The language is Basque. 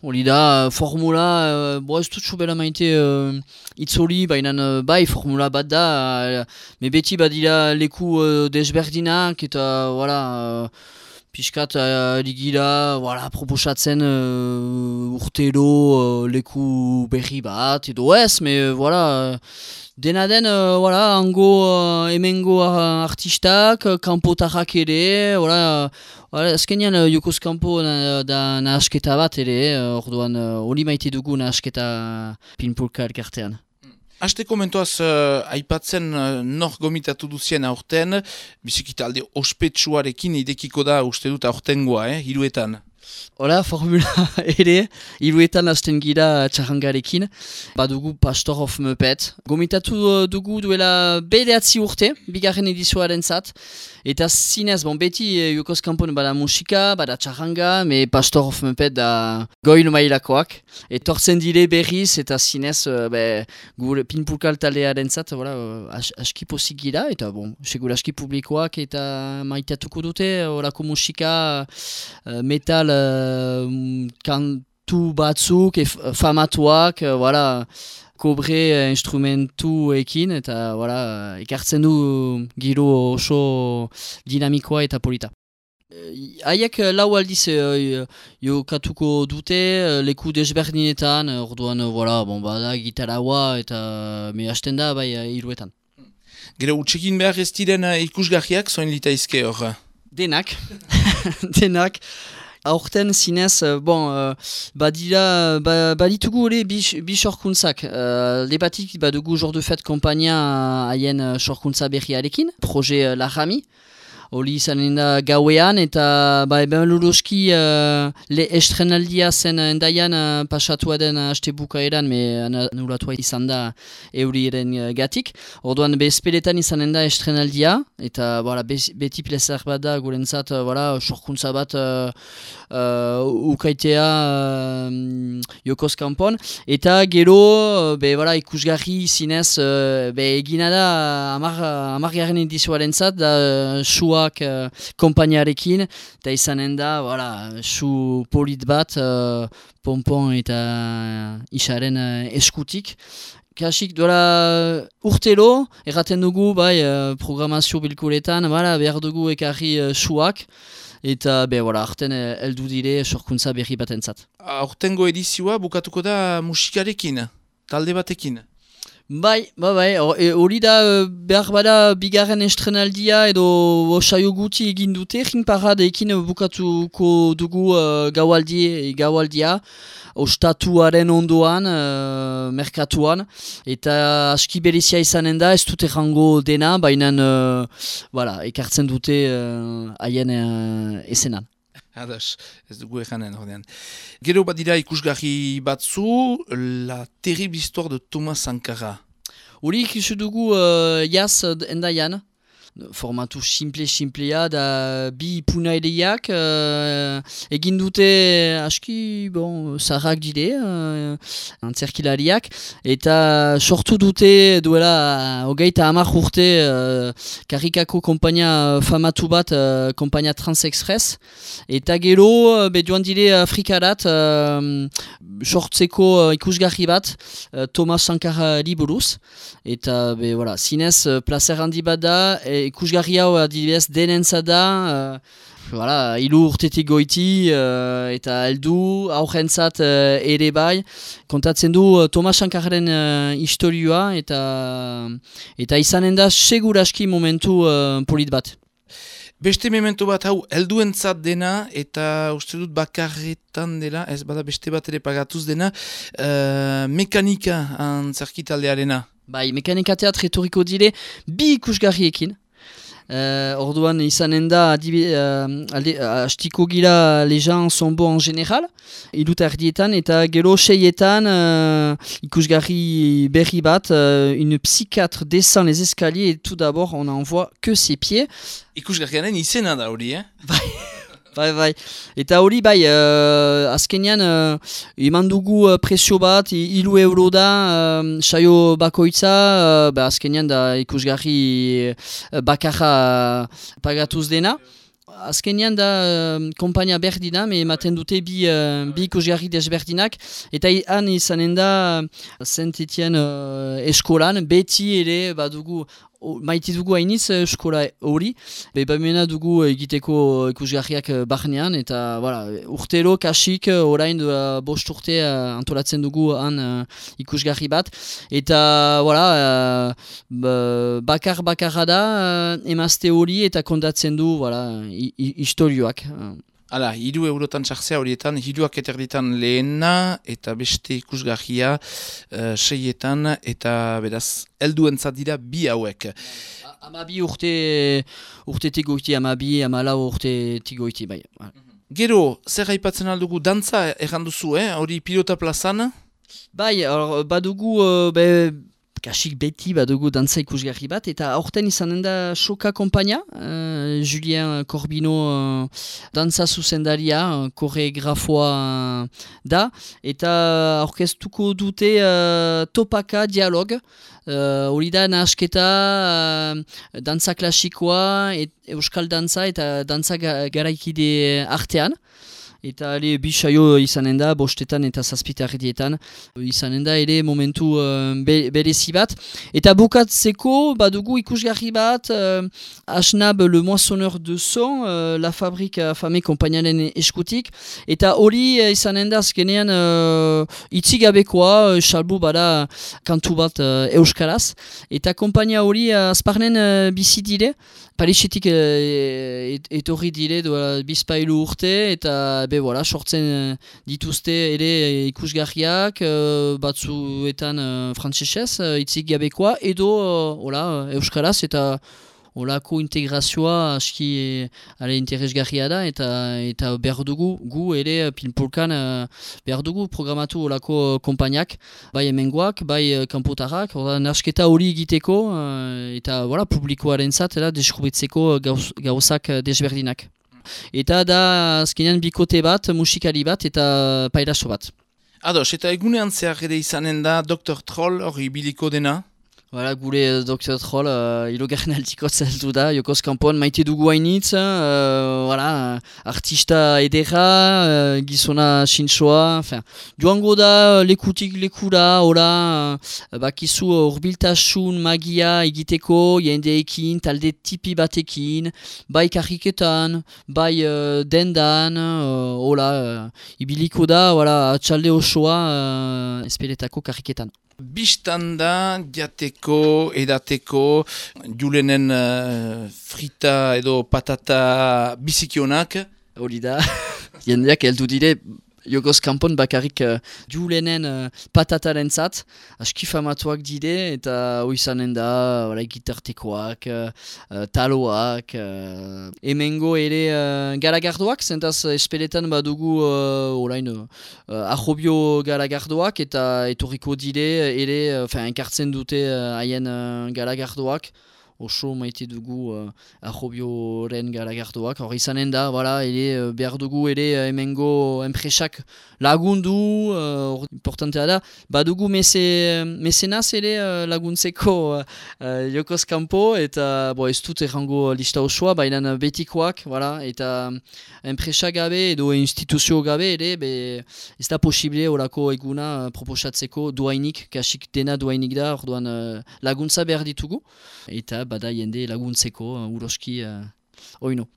Hori da, formula, uh, bo ez dut sobela maite uh, itzoli, baina uh, bai, formula bat da, uh, me beti badira leku uh, desberdinak eta, voilà, uh, piskat uh, ligira, voilà, proposatzen uh, urtero uh, leku berri bat, edo ez, me, uh, voilà, Dena den, uh, voilà, ango uh, emengo artistak, kanpotarrak ere, voilà, voilà, azkenean uh, jokoz kanpo na, da nahasketa bat ere, uh, orduan hori uh, maite dugu nahasketa pinpulka elkartean. Aste komentoaz uh, aipatzen uh, nor gomitatu duzien aurten, bizikita alde ospetsuarekin idekiko da uste dut aurtengoa, eh, hiruetan. Hola, formula ere, iruetan hasten gira txarrangarekin. Badugu Pastor of Muppet. Gomitatu uh, dugu duela bedeatzi urte, bigarren edizioaren zat. Eta zinez, bon, beti e, Jokoz Kampon bada musika, bada txarranga, me Pastor of Muppet da goil mailakoak. Etortzen dire berriz eta zinez, uh, be, gure pinpulkal talearen zat, voilà, as, aski posik gira. Eta bon, segur aski publikoak eta maitatuko dute, orako musika, metal, kantu batzuk, famatuak, uh, voilà, kobre uh, instrumentu ekin, eta voilà, ekartzen du giro oso dinamikoa eta polita. Haiek lau aldiz uh, jo katuko dute uh, leku desberdinetan, orduan voilà, bon, bada gitaraua eta me hasten da bai iruetan. Gero utxekin behar ez diren uh, ikusgarriak zoin litaizke hor? Denak, denak aurten zinez, uh, bon, uh, badira, ba, baditugu ere bi sorkuntzak. Uh, Lebatik badugu jor de fet kompania haien uh, sorkuntza berriarekin, proje uh, Larami. Holi izanen da gauean eta ba, eben luroski uh, le estrenaldia zen endaian uh, pasatua den haste bukaeran me anulatua izan da euri eren uh, gatik. Orduan bezpeletan izanen da estrenaldia eta voilà, beti plezar bat da gurentzat voilà, sorkuntza bat uh, uh, ukaitea uh, jokoz kanpon. Eta gero be, voilà, ikusgarri zinez uh, be, egina da amar, edizioaren zat da uh, suak uh, kompainiarekin, eta izanen da, voilà, su polit bat, uh, pompon eta uh, isaren uh, eskutik. Kasik duela urtelo, erraten dugu, bai, uh, programazio bilkuletan, voilà, behar dugu ekarri uh, suak, eta be, voilà, arten heldu dire sorkuntza berri bat entzat. Aurtengo edizioa bukatuko da musikarekin, talde batekin? Bai, bai, bai, e, hori da e, behar bada bigarren estrenaldia edo osaio guti egin dute, rinparadeekin bukatuko dugu uh, gaualdi, gaualdia, ostatuaren ondoan, uh, merkatuan, eta aski berizia izanen da, ez dute jango dena, baina uh, voilà, ekartzen dute haien uh, esenan. Adas, ez dugu eganen ordean. Gero bat dira ikusgarri batzu, la terrible histoire de Thomas Sankara. Uri ikusi dugu uh, jaz endaian, formatu simple-simplea da bi punaileak uh, egin dute aski bon, zarrak dire uh, antzerkilariak eta sortu dute duela hogeita hamar urte uh, karikako kompainia famatu bat uh, kompainia Transexpress eta gero uh, be joan dire Afrikarat sortzeko ikusgarri bat Thomas Sankara liburuz eta be, voilà, zinez handi bat e, ikusgarri hau adibidez denentza da, uh, voilà, ilu urtetik goiti uh, eta heldu aurrentzat uh, ere bai. Kontatzen du uh, Tomas Sankarren uh, historioa eta, eta izanen da seguraski momentu uh, polit bat. Beste memento bat hau helduentzat dena eta uste dut bakarretan dela, ez bada beste bat ere pagatuz dena, uh, mekanika antzarkitaldearena. Bai, mekanika teatrituriko dire bi ikusgarriekin. Uh, orduan izanen da uh, astiko gira les gens sont bons en général ilut erdietan eta gero seietan uh, ikusgarri berri bat uh, une psychiatre descend les escaliers et tout d'abord on envoie que ses pieds ikusgarrianen izena da hori eh? bai Bai. Eta hori bai, uh, azkenean, uh, iman dugu uh, presio bat, ilu euro da, uh, saio bakoitza, uh, ba, azkenean da ikusgarri uh, bakarra pagatuz dena. Azkenean da uh, kompainia berdina, me ematen dute bi, uh, bi ikusgarri desberdinak, eta han izanen da Saint-Etienne uh, eskolan, beti ere badugu Maite dugu hainiz eskola hori, bemena dugu egiteko ikusgarriak barnean, eta voilà, urtero kasik orain uh, bost urte antolatzen dugu han uh, ikusgarri bat, eta voilà, uh, bakar bakarra da uh, emazte hori eta kondatzen du voilà, historioak. Hala, hiru eurotan sartzea horietan, hiruak eterditan lehena eta beste ikusgahia uh, seietan eta beraz, elduen dira bi hauek. Ama bi urte, urte tigoiti, ama bi, ama lau urte tigoiti, bai. Gero, zer haipatzen aldugu, dantza erranduzu, eh? hori pilota plazan? Bai, or, badugu, uh, be, kasik beti badugu dantza ikusgarri bat, eta aurten izanen da Soka Kompania, uh, Julien Corbino uh, dantza zuzendaria, uh, koregrafoa uh, da, eta orkestuko dute uh, topaka dialog, hori uh, da nahasketa uh, dantza klasikoa, et, euskal dantza eta dantza garaikide artean eta ere bisaio izanen da, bostetan eta zazpitarrietan izanen da ere momentu uh, berezi bat. Eta bukatzeko badugu ikusgarri bat, uh, Asnab le moissonneur de son, uh, la fabrik afame kompainaren eskutik, eta hori uh, izanen da azkenean uh, itzigabekoa, uh, salbu bada kantu bat uh, euskaraz, eta kompainia hori uh, azparnen uh, bizi dire, Parisetik et, etorri dire doa bizpailu urte eta be voilà, sortzen uh, dituzte ere ikusgarriak uh, batzuetan uh, frantzesez, uh, itzik gabekoa edo uh, hola, euskaraz eta olako integrazioa aski e, interesgarria da eta eta behar dugu gu ere pinpulkan uh, behar dugu programatu olako kompainiak bai emengoak, bai uh, kanpotarrak nasketa hori egiteko eta voilà, publikoaren zat deskubritzeko gauz, gauzak desberdinak eta da azkenean bikote bat, musikali bat eta pairaso bat Ados, eta egunean zehar ere izanen da Dr. Troll hori biliko dena? Voilà, gure Dr. Troll, uh, ilogarren altiko zeltu da, jokoz kanpoan maite dugu hainitz, uh, voilà, artista edera, uh, gizona sinsoa, joango da lekutik lekura, hola, uh, bakizu urbiltasun magia egiteko, jendeekin, talde tipi batekin, bai karriketan, bai uh, dendan, uh, hola, uh, ibiliko da, voilà, atxalde osoa, uh, esperetako karriketan. Bistan da, jateko, edateko, julenen uh, frita edo patata bizikionak. Hori da, jendeak heldu dire Jokoz kanpon bakarrik uh, julenen uh, patataren zat, aski famatuak dide eta oizanen da orai, gitartekoak, uh, taloak, uh, emengo ere uh, garagardoak, zentaz espeletan badugu uh, orain uh, ahobio garagardoak eta etorriko dide ere, uh, enkartzen dute haien uh, garagardoak oso maite dugu uh, ahobioren garagartuak. Hor izanen da, bala, ere, uh, behar dugu ere uh, emengo enpresak lagundu, uh, importantea da, badugu mese, mesenaz ere uh, laguntzeko uh, jokoz kampo, eta bo, ez dut errango lista osoa, baina betikoak, bala, eta enpresak gabe edo instituzio gabe ere, be, ez da posible orako eguna proposatzeko duainik, kasik dena duainik da, orduan uh, laguntza behar ditugu, eta bada jende laguntzeko uh, uroski uh, oino.